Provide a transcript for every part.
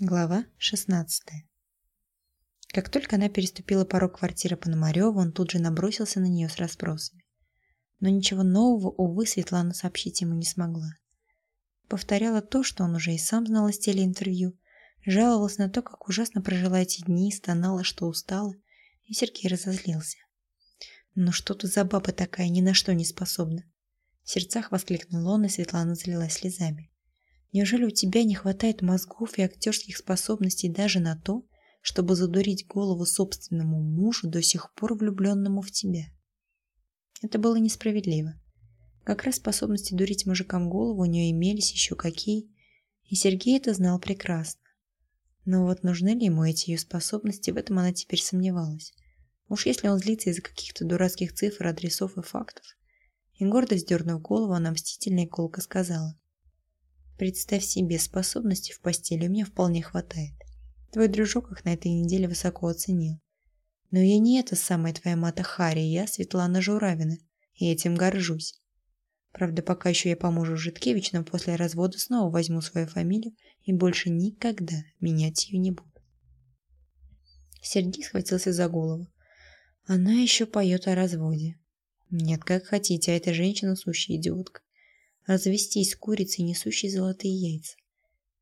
Глава 16 Как только она переступила порог квартиры Пономарева, он тут же набросился на нее с расспросами. Но ничего нового, увы, Светлана сообщить ему не смогла. Повторяла то, что он уже и сам знал из телеинтервью, жаловалась на то, как ужасно прожила эти дни, стонала, что устала, и Сергей разозлился. «Ну что тут за баба такая, ни на что не способна?» В сердцах воскликнул он, и Светлана залилась слезами. Неужели у тебя не хватает мозгов и актерских способностей даже на то, чтобы задурить голову собственному мужу, до сих пор влюбленному в тебя? Это было несправедливо. Как раз способности дурить мужикам голову у нее имелись еще какие, и Сергей это знал прекрасно. Но вот нужны ли ему эти ее способности, в этом она теперь сомневалась. Уж если он злится из-за каких-то дурацких цифр, адресов и фактов. И гордо вздернув голову, она мстительно и колко сказала. Представь себе, способностей в постели у меня вполне хватает. Твой дружок их на этой неделе высоко оценил. Но я не эта самая твоя мата Хари, я Светлана Журавина, и этим горжусь. Правда, пока еще я по мужу Житкевич, но после развода снова возьму свою фамилию и больше никогда менять ее не буду. Сергей схватился за голову. Она еще поет о разводе. Нет, как хотите, а эта женщина сущая идиотка развестись с курицей, несущей золотые яйца.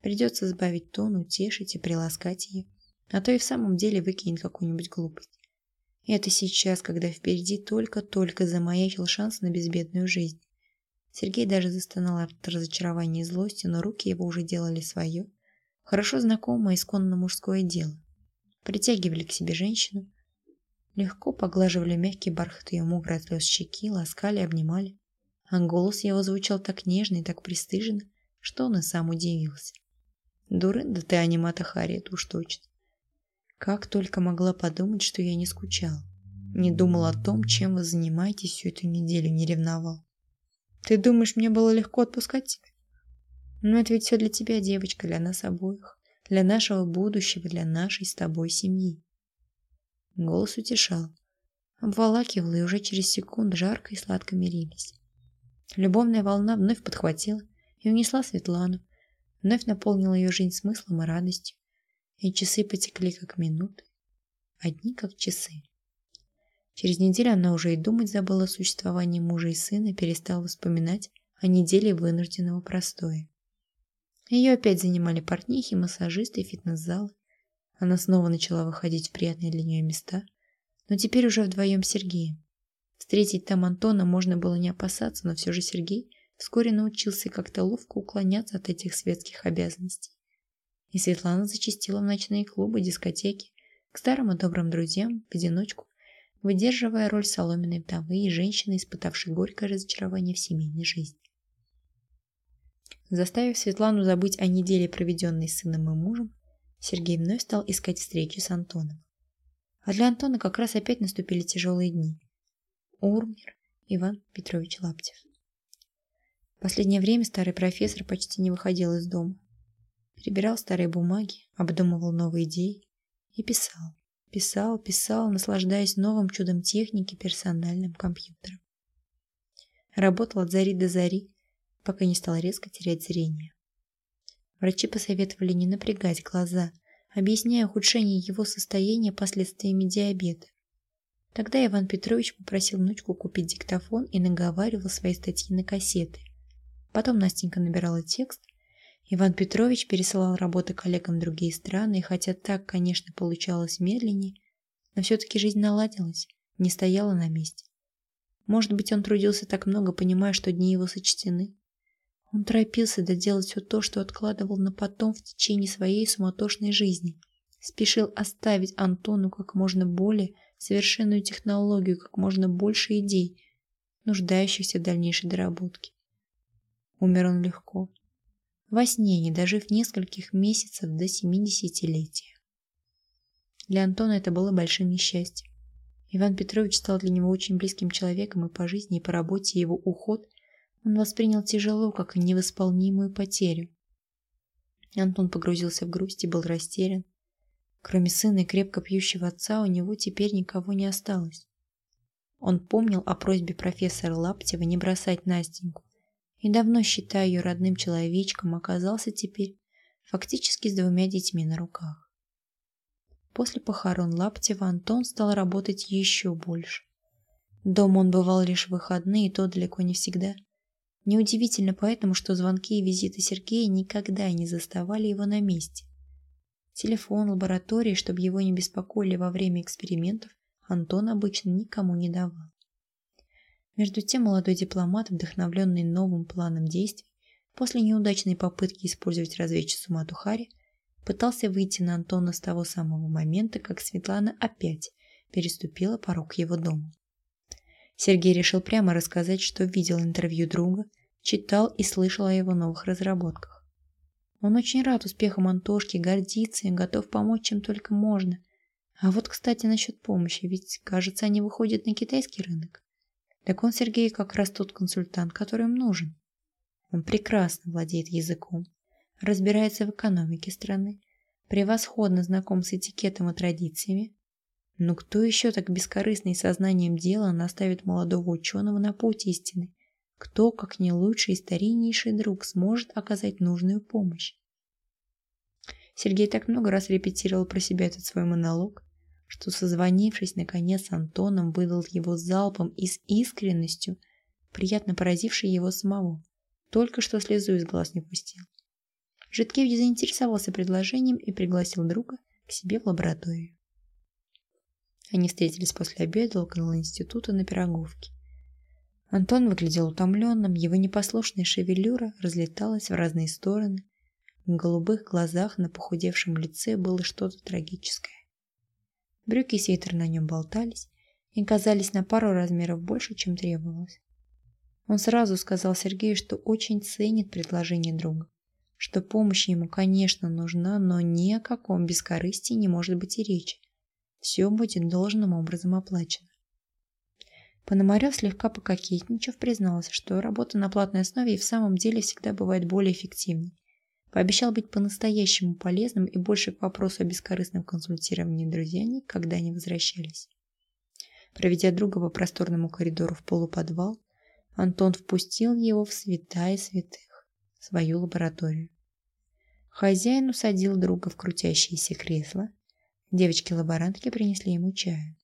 Придется сбавить тон, утешить и приласкать ее, а то и в самом деле выкинет какую-нибудь глупость. Это сейчас, когда впереди только-только замаячил шанс на безбедную жизнь. Сергей даже застонал от разочарования и злости, но руки его уже делали свое, хорошо знакомое исконно мужское дело. Притягивали к себе женщину, легко поглаживали мягкий бархат ее мокрой от щеки, ласкали, обнимали а голос его звучал так нежно и так пристыженно, что он и сам удивился. Дурын, да ты анимата Хари, это уж точно. Как только могла подумать, что я не скучал. Не думал о том, чем вы занимаетесь всю эту неделю, не ревновал. Ты думаешь, мне было легко отпускать тебя? Но это ведь все для тебя, девочка, для нас обоих. Для нашего будущего, для нашей с тобой семьи. Голос утешал. Обволакивал, и уже через секунду жарко и сладко мирились. Любовная волна вновь подхватила и унесла Светлану, вновь наполнила ее жизнь смыслом и радостью. И часы потекли как минуты, одни как часы. Через неделю она уже и думать забыла о существовании мужа и сына, перестала вспоминать о неделе вынужденного простоя. Ее опять занимали портнихи, массажисты и фитнес-залы. Она снова начала выходить в приятные для нее места, но теперь уже вдвоем с Сергеем. Встретить там Антона можно было не опасаться, но все же Сергей вскоре научился как-то ловко уклоняться от этих светских обязанностей. И Светлана зачастила в ночные клубы, дискотеки, к старым и добрым друзьям, в одиночку, выдерживая роль соломенной вдовы и женщины, испытавшей горькое разочарование в семейной жизни. Заставив Светлану забыть о неделе, проведенной с сыном и мужем, Сергей вновь стал искать встречи с Антоном. А для Антона как раз опять наступили тяжелые дни. Урмер Иван Петрович Лаптев. В последнее время старый профессор почти не выходил из дома. Перебирал старые бумаги, обдумывал новые идеи и писал. Писал, писал, наслаждаясь новым чудом техники персональным компьютером. Работал от зари до зари, пока не стал резко терять зрение. Врачи посоветовали не напрягать глаза, объясняя ухудшение его состояния последствиями диабета. Тогда Иван Петрович попросил внучку купить диктофон и наговаривал свои статьи на кассеты. Потом Настенька набирала текст. Иван Петрович пересылал работы коллегам в другие страны, и хотя так, конечно, получалось медленнее, но все-таки жизнь наладилась, не стояла на месте. Может быть, он трудился так много, понимая, что дни его сочтены. Он торопился доделать все то, что откладывал на потом в течение своей суматошной жизни. Спешил оставить Антону как можно более совершенную технологию, как можно больше идей, нуждающихся в дальнейшей доработке. Умер он легко, во сне, не дожив нескольких месяцев до семидесятилетия. Для Антона это было большим несчастьем. Иван Петрович стал для него очень близким человеком, и по жизни, и по работе его уход он воспринял тяжело, как невосполнимую потерю. Антон погрузился в грусть и был растерян. Кроме сына и крепко пьющего отца, у него теперь никого не осталось. Он помнил о просьбе профессора Лаптева не бросать Настеньку и давно, считая ее родным человечком, оказался теперь фактически с двумя детьми на руках. После похорон Лаптева Антон стал работать еще больше. Дома он бывал лишь в выходные, и то далеко не всегда. Неудивительно поэтому, что звонки и визиты Сергея никогда не заставали его на месте. Телефон лаборатории, чтобы его не беспокоили во время экспериментов, Антон обычно никому не давал. Между тем молодой дипломат, вдохновленный новым планом действий, после неудачной попытки использовать разведчицу Матухари, пытался выйти на Антона с того самого момента, как Светлана опять переступила порог его дома. Сергей решил прямо рассказать, что видел интервью друга, читал и слышал о его новых разработках. Он очень рад успехам Антошки, гордится и готов помочь, чем только можно. А вот, кстати, насчет помощи, ведь, кажется, они выходят на китайский рынок. Так он, Сергей, как раз тот консультант, который им нужен. Он прекрасно владеет языком, разбирается в экономике страны, превосходно знаком с этикетом и традициями. Но кто еще так бескорыстно и сознанием дела наставит молодого ученого на путь истины? Кто, как не лучший и стариннейший друг, сможет оказать нужную помощь? Сергей так много раз репетировал про себя этот свой монолог, что, созвонившись наконец с Антоном, выдал его залпом и с искренностью, приятно поразившей его самого. Только что слезу из глаз не пустил. Житкевич заинтересовался предложением и пригласил друга к себе в лабораторию. Они встретились после обеда около института на Пироговке. Антон выглядел утомленным, его непослушная шевелюра разлеталась в разные стороны. В голубых глазах на похудевшем лице было что-то трагическое. Брюки и свитер на нем болтались и казались на пару размеров больше, чем требовалось. Он сразу сказал Сергею, что очень ценит предложение друга, что помощь ему, конечно, нужна, но ни о каком бескорыстии не может быть и речи. Все будет должным образом оплачено. Пономарев, слегка пококетничав, признался, что работа на платной основе и в самом деле всегда бывает более эффективней, Пообещал быть по-настоящему полезным и больше к вопросу о бескорыстном консультировании друзья никогда не возвращались. Проведя друга по просторному коридору в полуподвал, Антон впустил его в святая святых, свою лабораторию. Хозяин усадил друга в крутящееся кресло. Девочки-лаборантки принесли ему чаю.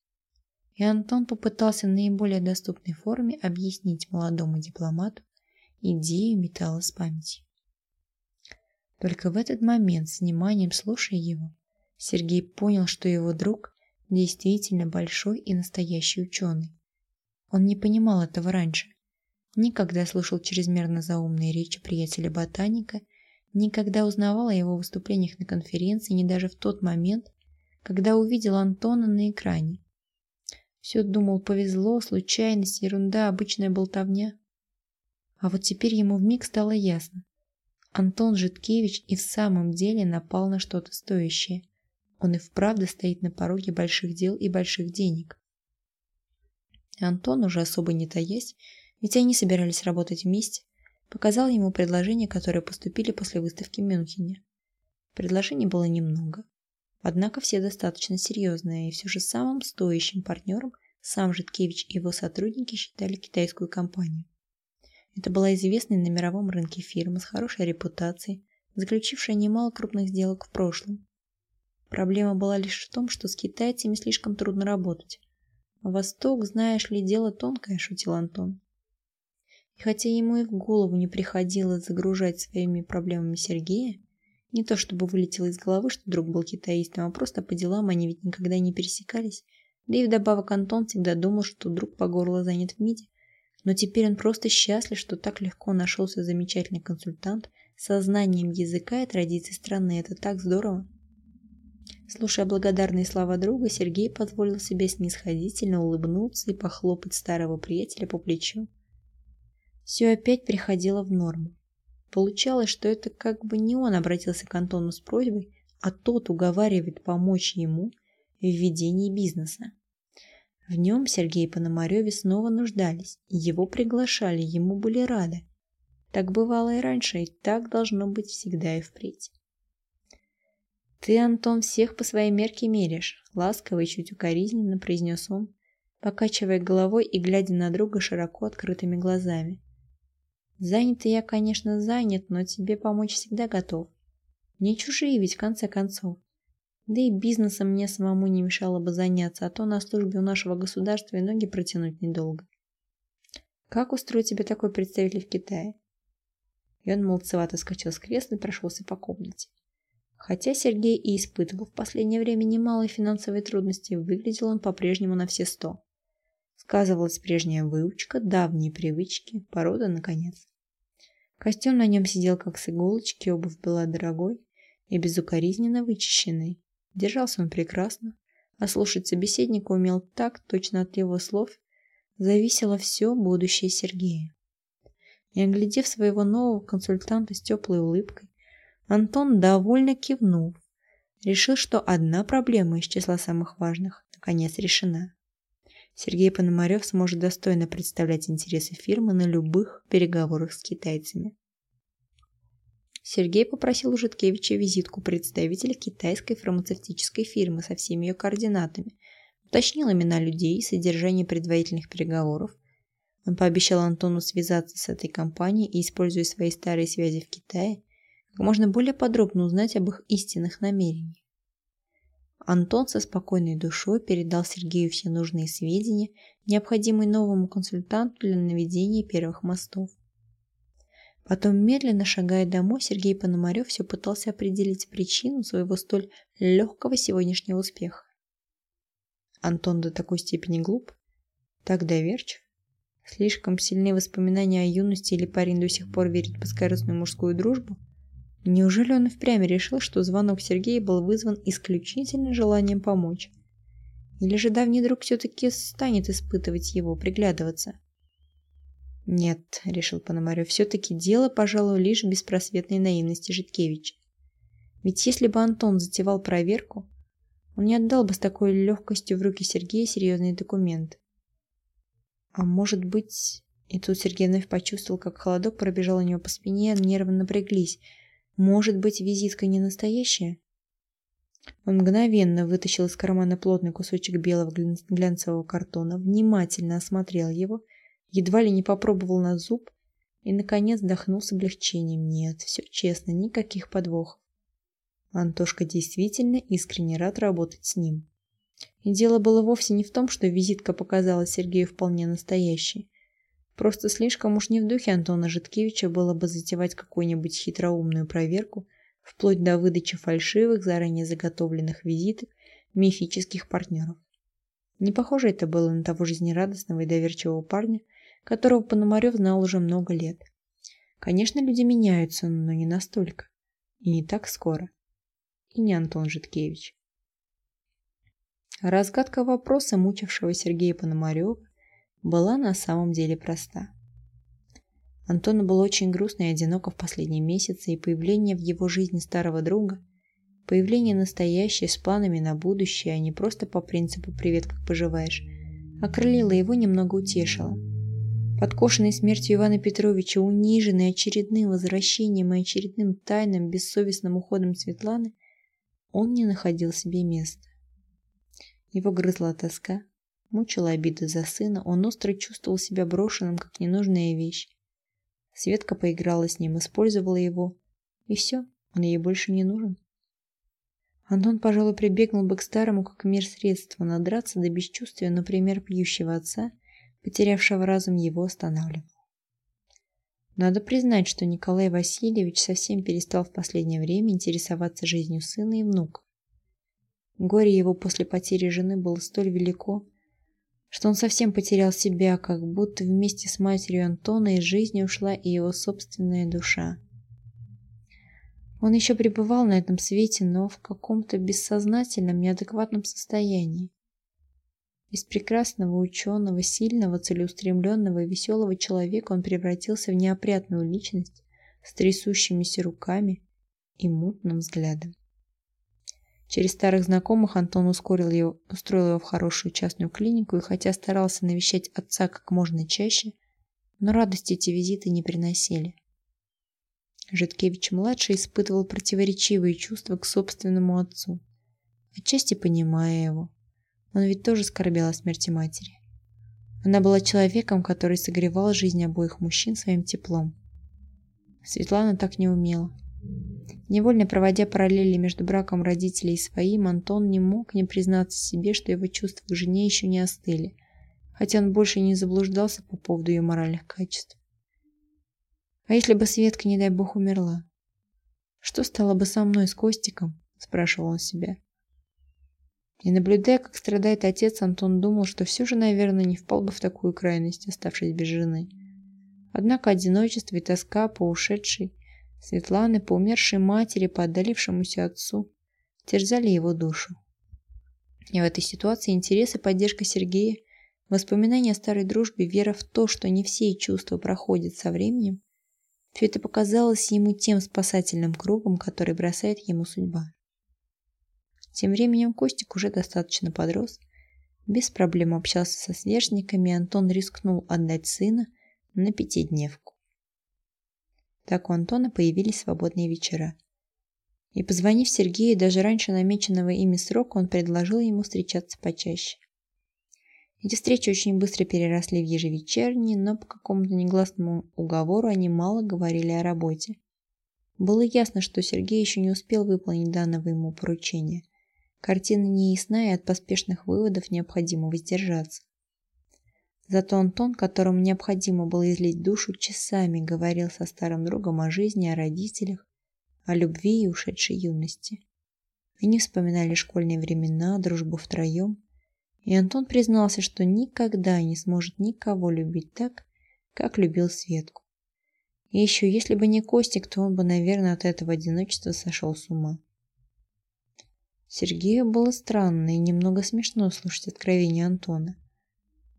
И Антон попытался в наиболее доступной форме объяснить молодому дипломату идею металла с памятью. Только в этот момент, с вниманием слушая его, Сергей понял, что его друг действительно большой и настоящий ученый. Он не понимал этого раньше. Никогда слушал чрезмерно заумные речи приятеля-ботаника, никогда узнавал о его выступлениях на конференции, не даже в тот момент, когда увидел Антона на экране. Все думал, повезло, случайность, ерунда, обычная болтовня. А вот теперь ему вмиг стало ясно. Антон Житкевич и в самом деле напал на что-то стоящее. Он и вправду стоит на пороге больших дел и больших денег. Антон, уже особо не таясь, ведь они собирались работать вместе, показал ему предложения, которые поступили после выставки в Мюнхене. Предложений было немного, однако все достаточно серьезные, и все же самым стоящим партнером сам Житкевич и его сотрудники считали китайскую компанию. Это была известная на мировом рынке фирма с хорошей репутацией, заключившая немало крупных сделок в прошлом. Проблема была лишь в том, что с китайцами слишком трудно работать. Восток, знаешь ли, дело тонкое, шутил Антон. И хотя ему и в голову не приходило загружать своими проблемами Сергея, не то чтобы вылетело из головы, что друг был китаистом, а просто по делам они ведь никогда не пересекались, да и вдобавок Антон всегда думал, что друг по горло занят в МИДе, но теперь он просто счастлив, что так легко нашелся замечательный консультант со знанием языка и традиций страны. Это так здорово. Слушая благодарные слова друга, Сергей позволил себе снисходительно улыбнуться и похлопать старого приятеля по плечу. Все опять приходило в норму. Получалось, что это как бы не он обратился к Антону с просьбой, а тот уговаривает помочь ему в ведении бизнеса. В нем Сергей Пономареве снова нуждались, его приглашали, ему были рады. Так бывало и раньше, и так должно быть всегда и впредь. «Ты, Антон, всех по своей мерке меряешь», — ласково и чуть укоризненно произнес он, покачивая головой и глядя на друга широко открытыми глазами. «Занят я, конечно, занят, но тебе помочь всегда готов. Не чужие ведь в конце концов. Да и бизнесом мне самому не мешало бы заняться, а то на службе у нашего государства и ноги протянуть недолго. Как устроить себе такой представитель в Китае? И он молодцевато скачал с кресла и прошелся по комнате. Хотя Сергей и испытывал в последнее время немалые финансовые трудности, выглядел он по-прежнему на все сто. Сказывалась прежняя выучка, давние привычки, порода, наконец. Костюм на нем сидел как с иголочки, обувь была дорогой и безукоризненно вычищенной. Держался он прекрасно, а слушать собеседника умел так, точно от его слов зависело все будущее Сергея. И оглядев своего нового консультанта с теплой улыбкой, Антон довольно кивнул. Решил, что одна проблема из числа самых важных наконец решена. Сергей Пономарев сможет достойно представлять интересы фирмы на любых переговорах с китайцами. Сергей попросил у Житкевича визитку представителя китайской фармацевтической фирмы со всеми ее координатами, уточнил имена людей и содержание предварительных переговоров. Он пообещал Антону связаться с этой компанией и, используя свои старые связи в Китае, как можно более подробно узнать об их истинных намерениях. Антон со спокойной душой передал Сергею все нужные сведения, необходимые новому консультанту для наведения первых мостов. Потом, медленно шагая домой, Сергей Пономарев все пытался определить причину своего столь легкого сегодняшнего успеха. Антон до такой степени глуп, так доверчив, слишком сильные воспоминания о юности или парень до сих пор верит в бескорыстную мужскую дружбу – Неужели он впрямь решил, что звонок Сергея был вызван исключительно желанием помочь? Или же давний друг все-таки станет испытывать его, приглядываться? Нет, решил Пономарев, все-таки дело, пожалуй, лишь в беспросветной наивности Житкевича. Ведь если бы Антон затевал проверку, он не отдал бы с такой легкостью в руки Сергея серьезные документы. А может быть... И тут Сергей вновь почувствовал, как холодок пробежал у него по спине, нервы напряглись – может быть, визитка не настоящая? Он мгновенно вытащил из кармана плотный кусочек белого глянцевого картона, внимательно осмотрел его, едва ли не попробовал на зуб и, наконец, вдохнул с облегчением. Нет, все честно, никаких подвохов. Антошка действительно искренне рад работать с ним. И дело было вовсе не в том, что визитка показалась Сергею вполне настоящей. Просто слишком уж не в духе Антона Житкевича было бы затевать какую-нибудь хитроумную проверку, вплоть до выдачи фальшивых, заранее заготовленных визиток мифических партнеров. Не похоже это было на того жизнерадостного и доверчивого парня, которого Пономарев знал уже много лет. Конечно, люди меняются, но не настолько. И не так скоро. И не Антон Житкевич. Разгадка вопроса, мучившего Сергея Пономарева, была на самом деле проста. Антону было очень грустно и одиноко в последние месяцы, и появление в его жизни старого друга, появление настоящее с планами на будущее, а не просто по принципу «привет, как поживаешь», окрылило его, немного утешило. Подкошенный смертью Ивана Петровича, униженный очередным возвращением и очередным тайным, бессовестным уходом Светланы, он не находил себе места. Его грызла тоска, Мучила обида за сына, он остро чувствовал себя брошенным, как ненужная вещь. Светка поиграла с ним, использовала его. И все, он ей больше не нужен. Антон, пожалуй, прибегнул бы к старому, как мир средства, надраться до бесчувствия, например, пьющего отца, потерявшего разум, его останавливал. Надо признать, что Николай Васильевич совсем перестал в последнее время интересоваться жизнью сына и внука. Горе его после потери жены было столь велико, что он совсем потерял себя, как будто вместе с матерью Антона из жизни ушла и его собственная душа. Он еще пребывал на этом свете, но в каком-то бессознательном, неадекватном состоянии. Из прекрасного ученого, сильного, целеустремленного и веселого человека он превратился в неопрятную личность с трясущимися руками и мутным взглядом. Через старых знакомых Антон ускорил его, устроил его в хорошую частную клинику и хотя старался навещать отца как можно чаще, но радости эти визиты не приносили. Житкевич-младший испытывал противоречивые чувства к собственному отцу, отчасти понимая его. Он ведь тоже скорбел о смерти матери. Она была человеком, который согревал жизнь обоих мужчин своим теплом. Светлана так не умела. Невольно проводя параллели между браком родителей и своим, Антон не мог не признаться себе, что его чувства к жене еще не остыли, хотя он больше не заблуждался по поводу ее моральных качеств. А если бы Светка, не дай бог, умерла? Что стало бы со мной, с Костиком? Спрашивал он себя. И наблюдая, как страдает отец, Антон думал, что все же, наверное, не впал бы в такую крайность, оставшись без жены. Однако одиночество и тоска по ушедшей Светланы, по умершей матери, по отдалившемуся отцу, терзали его душу. И в этой ситуации интерес и поддержка Сергея, воспоминания о старой дружбе, вера в то, что не все чувства проходят со временем, все это показалось ему тем спасательным кругом, который бросает ему судьба. Тем временем Костик уже достаточно подрос, без проблем общался со сверстниками, Антон рискнул отдать сына на пятидневку. Так у Антона появились свободные вечера. И позвонив Сергею даже раньше намеченного ими срока, он предложил ему встречаться почаще. Эти встречи очень быстро переросли в ежевечерние, но по какому-то негласному уговору они мало говорили о работе. Было ясно, что Сергей еще не успел выполнить данного ему поручения. Картина не ясна, и от поспешных выводов необходимо воздержаться. Зато Антон, которому необходимо было излить душу, часами говорил со старым другом о жизни, о родителях, о любви и ушедшей юности. Они вспоминали школьные времена, дружбу втроем, и Антон признался, что никогда не сможет никого любить так, как любил Светку. И еще, если бы не Костик, то он бы, наверное, от этого одиночества сошел с ума. Сергею было странно и немного смешно слушать откровения Антона.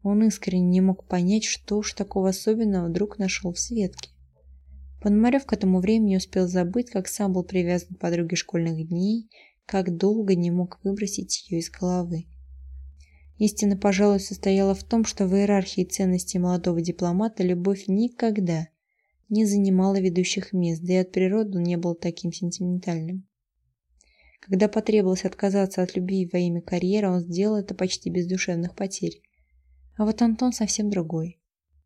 Он искренне не мог понять, что уж такого особенного вдруг нашел в Светке. Пономарев к этому времени успел забыть, как сам был привязан к подруге школьных дней, как долго не мог выбросить ее из головы. Истина, пожалуй, состояла в том, что в иерархии ценностей молодого дипломата любовь никогда не занимала ведущих мест, да и от природы он не был таким сентиментальным. Когда потребовалось отказаться от любви во имя карьеры, он сделал это почти без душевных потерь. А вот Антон совсем другой,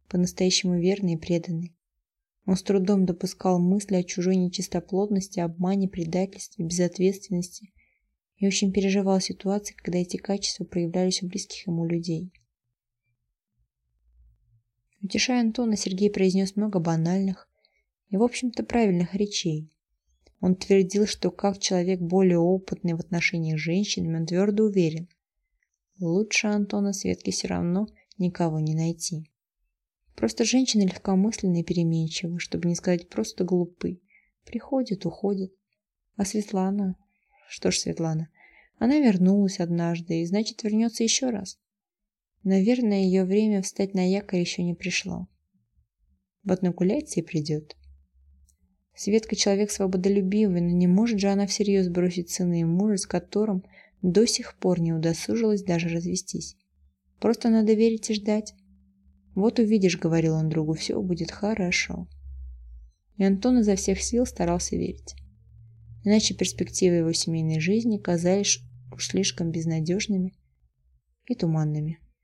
по-настоящему верный и преданный. Он с трудом допускал мысли о чужой нечистоплотности, обмане, предательстве, безответственности и очень переживал ситуации, когда эти качества проявлялись у близких ему людей. Утешая Антона, Сергей произнес много банальных и, в общем-то, правильных речей. Он твердил, что как человек более опытный в отношениях с женщинами, он твердо уверен. Лучше Антона Светки все равно никого не найти. Просто женщины легкомысленные и переменчивы, чтобы не сказать просто глупы. Приходят, уходят. А Светлана что ж, Светлана, она вернулась однажды и, значит, вернется еще раз. Наверное, ее время встать на якорь еще не пришло. Вот нагуляется и придет. Светка человек свободолюбивый, но не может же она всерьез бросить сына и мужа, с которым до сих пор не удосужилась даже развестись. Просто надо верить и ждать. Вот увидишь, говорил он другу, все будет хорошо. И Антон изо всех сил старался верить иначе перспективы его семейной жизни казались уж слишком безнадежными и туманными.